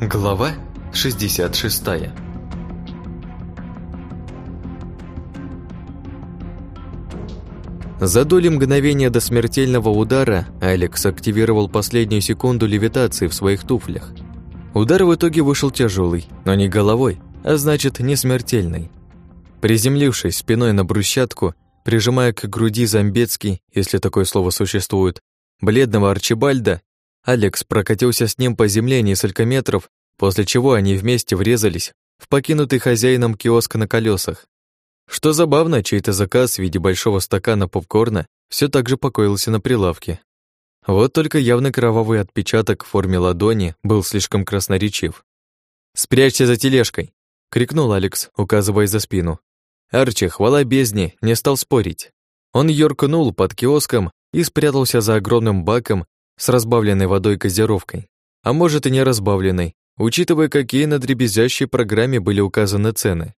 Глава 66 За доли мгновения до смертельного удара Алекс активировал последнюю секунду левитации в своих туфлях. Удар в итоге вышел тяжелый, но не головой, а значит, не смертельный. Приземлившись спиной на брусчатку, прижимая к груди Замбецкий, если такое слово существует, бледного Арчибальда, Алекс прокатился с ним по земле несколько метров, после чего они вместе врезались в покинутый хозяином киоск на колесах. Что забавно, чей-то заказ в виде большого стакана попкорна все так же покоился на прилавке. Вот только явно кровавый отпечаток в форме ладони был слишком красноречив. «Спрячься за тележкой!» — крикнул Алекс, указывая за спину. Арчи, хвала бездне, не стал спорить. Он юркнул под киоском и спрятался за огромным баком с разбавленной водой газировкой. А может и не разбавленной, учитывая, какие на дребезжащей программе были указаны цены.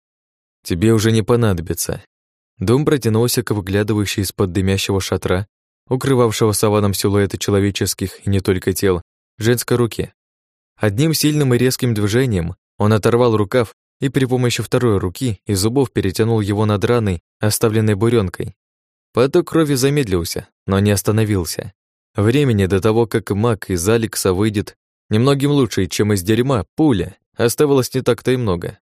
Тебе уже не понадобится. Дом протянулся к выглядывающей из-под дымящего шатра, укрывавшего саваном силуэты человеческих и не только тел, женской руке. Одним сильным и резким движением он оторвал рукав и при помощи второй руки и зубов перетянул его над раной, оставленной буренкой. Поток крови замедлился, но не остановился. Времени до того, как маг из Алекса выйдет немногим лучше, чем из дерьма, пуля, оставалось не так-то и много.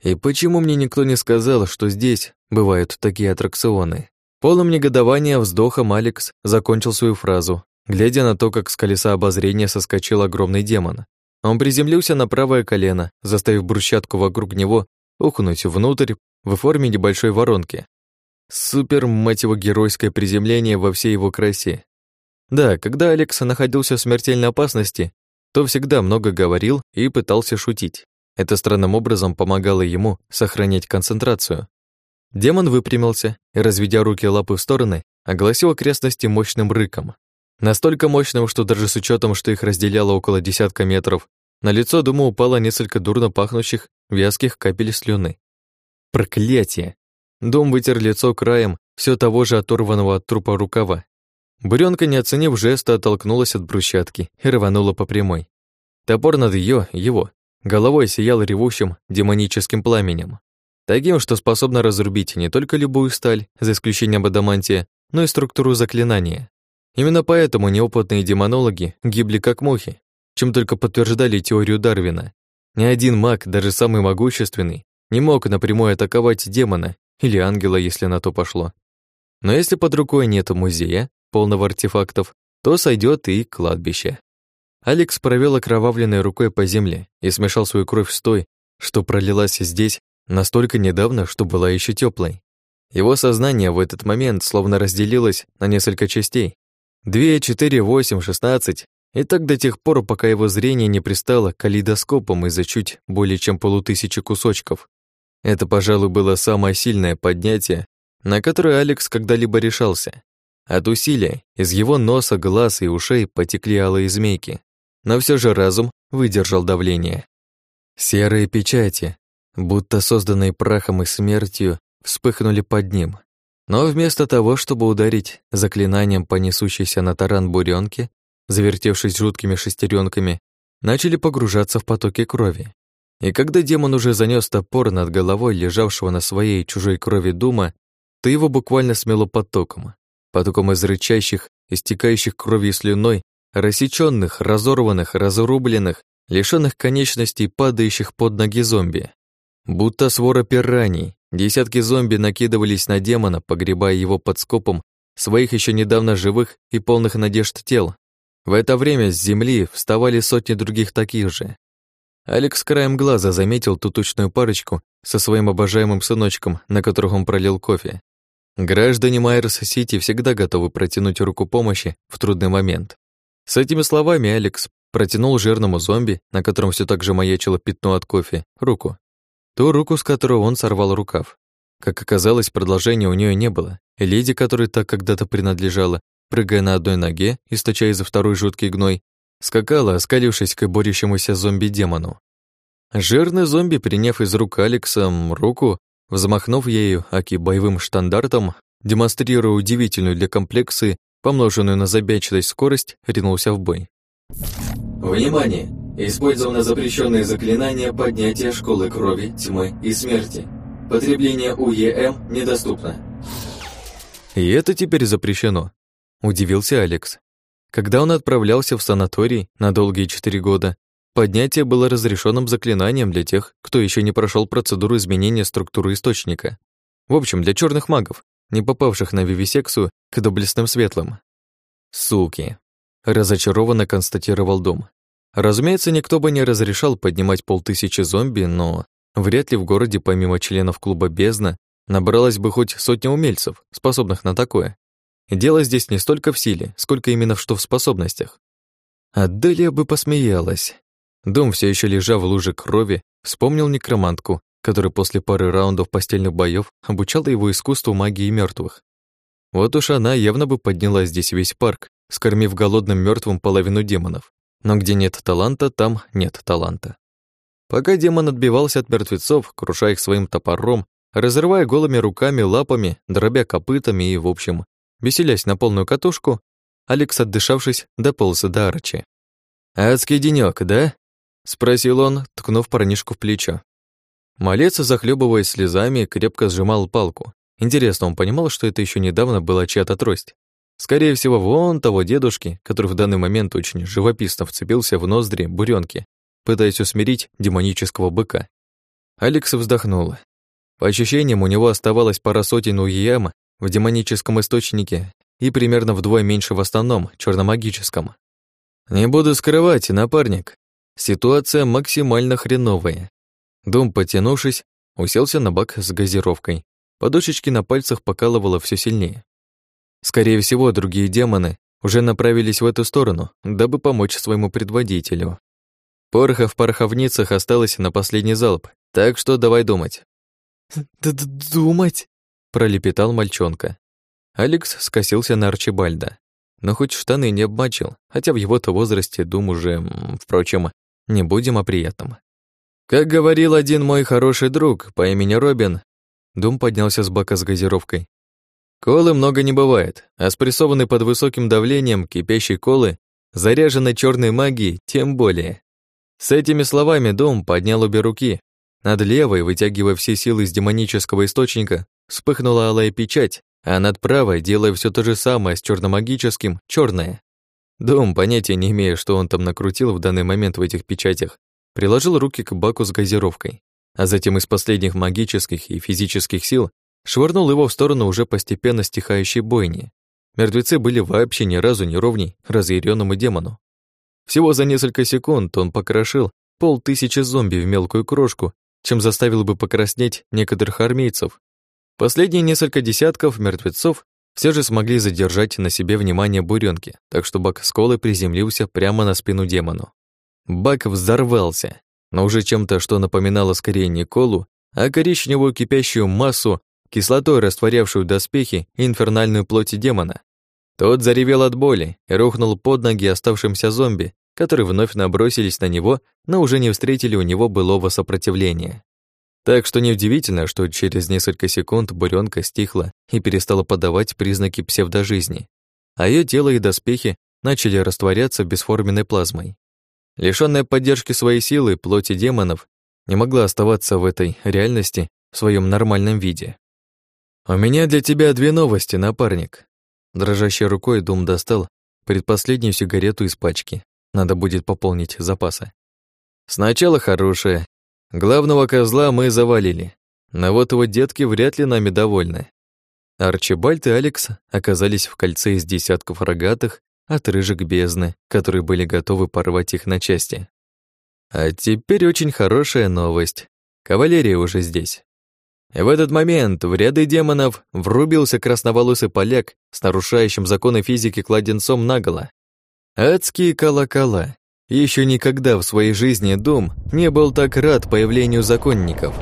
И почему мне никто не сказал, что здесь бывают такие аттракционы? Полным негодования вздохом Алекс закончил свою фразу, глядя на то, как с колеса обозрения соскочил огромный демон. Он приземлился на правое колено, заставив брусчатку вокруг него ухнуть внутрь в форме небольшой воронки. Супер, мать его, геройское приземление во всей его красе. Да, когда Алекс находился в смертельной опасности, то всегда много говорил и пытался шутить. Это странным образом помогало ему сохранять концентрацию. Демон выпрямился и, разведя руки и лапы в стороны, огласил окрестности мощным рыком. Настолько мощным, что даже с учетом, что их разделяло около десятка метров, на лицо Дума упало несколько дурно пахнущих, вязких капель слюны. Проклятие! Дом вытер лицо краем все того же оторванного от трупа рукава Буренка, не оценив жеста, оттолкнулась от брусчатки и рванула по прямой. Топор над ее, его, головой сиял ревущим демоническим пламенем. Таким, что способно разрубить не только любую сталь, за исключением адамантия, но и структуру заклинания. Именно поэтому неопытные демонологи гибли как мухи, чем только подтверждали теорию Дарвина. Ни один маг, даже самый могущественный, не мог напрямую атаковать демона или ангела, если на то пошло. Но если под рукой нет музея, полного артефактов, то сойдет и кладбище. Алекс провел окровавленной рукой по земле и смешал свою кровь с той, что пролилась здесь настолько недавно, что была еще теплой. Его сознание в этот момент словно разделилось на несколько частей. Две, четыре, восемь, шестнадцать. И так до тех пор, пока его зрение не пристало калейдоскопом из-за чуть более чем полутысячи кусочков. Это, пожалуй, было самое сильное поднятие, на которое Алекс когда-либо решался. От усилия из его носа, глаз и ушей потекли алые змейки, но все же разум выдержал давление. Серые печати, будто созданные прахом и смертью, вспыхнули под ним. Но вместо того, чтобы ударить заклинанием по несущейся на таран буренке, завертевшись жуткими шестеренками, начали погружаться в потоки крови. И когда демон уже занес топор над головой лежавшего на своей чужой крови дума, то его буквально смело потоком потоком из рычащих, истекающих кровью слюной, рассечённых, разорванных, разрубленных, лишённых конечностей, падающих под ноги зомби. Будто свора пираний, десятки зомби накидывались на демона, погребая его под скопом своих ещё недавно живых и полных надежд тел. В это время с земли вставали сотни других таких же. Алекс краем глаза заметил ту тучную парочку со своим обожаемым сыночком, на которых он пролил кофе. Граждане Майерс-Сити всегда готовы протянуть руку помощи в трудный момент. С этими словами Алекс протянул жирному зомби, на котором все так же маячило пятно от кофе, руку. Ту руку, с которой он сорвал рукав. Как оказалось, продолжения у нее не было, и леди, которой так когда-то принадлежала, прыгая на одной ноге, источая за второй жуткий гной, скакала, оскалившись к борющемуся зомби-демону. Жирный зомби, приняв из рук Алекса руку, Взмахнув ею, аки боевым штандартом, демонстрируя удивительную для комплекции, помноженную на забячность скорость, ринулся в бой. Внимание! Использовано запрещенное заклинание поднятия школы крови, тьмы и смерти. Потребление УЕМ недоступно. И это теперь запрещено. Удивился Алекс. Когда он отправлялся в санаторий на долгие четыре года, поднятие было разрешенным заклинанием для тех, кто еще не прошел процедуру изменения структуры источника. В общем, для черных магов, не попавших на вивисекцию к доблестным светлым. Суки. Разочарованно констатировал Дом. Разумеется, никто бы не разрешал поднимать полтысячи зомби, но вряд ли в городе помимо членов клуба «Бездна» набралось бы хоть сотня умельцев, способных на такое. Дело здесь не столько в силе, сколько именно что в способностях. Аделия бы посмеялась. Дом, все еще лежа в луже крови, вспомнил некромантку, которая после пары раундов постельных боев обучала его искусству магии мертвых. Вот уж она явно бы подняла здесь весь парк, скормив голодным мертвым половину демонов. Но где нет таланта, там нет таланта. Пока демон отбивался от мертвецов, крушая их своим топором, разрывая голыми руками, лапами, дробя копытами и, в общем, веселясь на полную катушку, Алекс, отдышавшись, дополз до Арчи. «Адский денёк, да?» — спросил он, ткнув парнишку в плечо. Малец, захлебываясь слезами, крепко сжимал палку. Интересно, он понимал, что это еще недавно была чья-то трость? Скорее всего, вон того дедушки, который в данный момент очень живописно вцепился в ноздри буренки, пытаясь усмирить демонического быка. Алекс вздохнул. По ощущениям, у него оставалось пара сотен уяма в демоническом источнике и примерно вдвое меньше в основном, черномагическом. Не буду скрывать, напарник. Ситуация максимально хреновая. Дом, потянувшись, уселся на бак с газировкой. Подушечки на пальцах покалывало все сильнее. Скорее всего, другие демоны уже направились в эту сторону, дабы помочь своему предводителю. Пороха в пороховницах осталось на последний залп, так что давай думать. Д -д «Думать?» — пролепетал мальчонка. Алекс скосился на Арчибальда, но хоть штаны не обмочил, хотя в его-то возрасте дум уже, впрочем, не будем о приятном. Как говорил один мой хороший друг по имени Робин, Дум поднялся с бака с газировкой. Колы много не бывает, а спрессованный под высоким давлением кипящей колы, заряженной черной магией, тем более. С этими словами Дом поднял обе руки. Над левой, вытягивая все силы из демонического источника, вспыхнула алая печать, а над правой, делая все то же самое с черномагическим, черное. Дом, понятия не имея, что он там накрутил в данный момент в этих печатях, приложил руки к баку с газировкой, а затем из последних магических и физических сил швырнул его в сторону уже постепенно стихающей бойни. Мертвецы были вообще ни разу не ровней разъяренному демону. Всего за несколько секунд он покрошил полтысячи зомби в мелкую крошку, чем заставил бы покраснеть некоторых армейцев. Последние несколько десятков мертвецов все же смогли задержать на себе внимание буренки, так что бак с колой приземлился прямо на спину демону. Бак взорвался, но уже чем-то, что напоминало скорее не колу, а коричневую кипящую массу, кислотой растворявшую доспехи и инфернальную плоть демона. Тот заревел от боли и рухнул под ноги оставшимся зомби, которые вновь набросились на него, но уже не встретили у него былого сопротивления. Так что неудивительно, что через несколько секунд буренка стихла и перестала подавать признаки псевдожизни, а ее тело и доспехи начали растворяться бесформенной плазмой. Лишённая поддержки своей силы, плоти демонов не могла оставаться в этой реальности в своем нормальном виде. «У меня для тебя две новости, напарник». Дрожащей рукой Дум достал предпоследнюю сигарету из пачки. Надо будет пополнить запасы. Сначала хорошее. Главного козла мы завалили. Но вот его детки вряд ли нами довольны. Арчибальд и Алекс оказались в кольце из десятков рогатых от рыжик бездны, которые были готовы порвать их на части. А теперь очень хорошая новость. Кавалерия уже здесь. В этот момент в ряды демонов врубился красноволосый поляк с нарушающим законы физики кладенцом наголо. Адские колокола. Еще никогда в своей жизни дом не был так рад появлению законников.